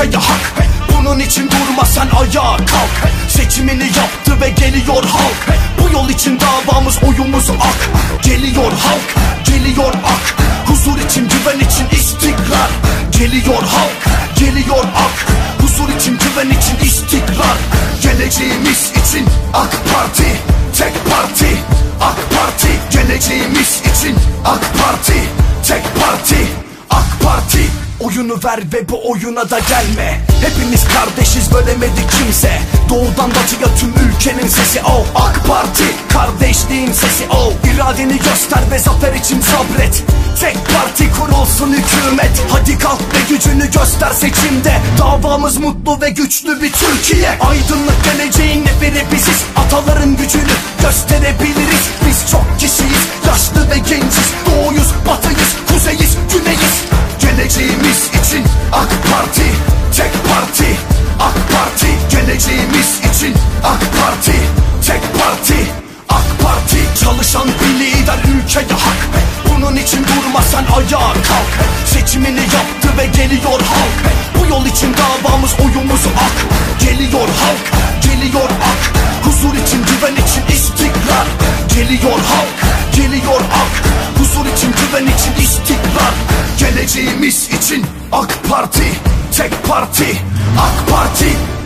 ülkeye hak. Bunun için durma sen ayağa kalk. Seçimini yaptı ve geliyor halk. Bu yol için davamız oyumuz ak. Geliyor halk, geliyor ak. Huzur için, güven için istikrar. Geliyor halk, geliyor ak. Huzur için, güven için istikrar. Geleceğimiz için AK Parti Tek parti. AK Parti Geleceğimiz için AK Parti Oyunu ver ve bu oyuna da gelme. Hepimiz kardeşiz bölemedik kimse. Doğudan batıya tüm ülkenin sesi o AK Parti. Kardeşliğin sesi o İradeni göster ve zafer için sabret. Tek parti kurulsun hükümet. Hadi kalk ve gücünü göster seçimde. Davamız mutlu ve güçlü bir Türkiye. Aydınlık geleceğin neferi biziz. Ataların gücünü Parti Tek parti. AK Parti Çalışan bir lider ülkeye hak Bunun için durma sen ayağa kalk Seçimini yaptı ve geliyor halk Bu yol için davamız oyumuz ak Geliyor halk, geliyor ak Huzur için güven için istikrar Geliyor halk, geliyor ak Huzur için güven için istikrar Geleceğimiz için AK Parti Tek parti. AK Parti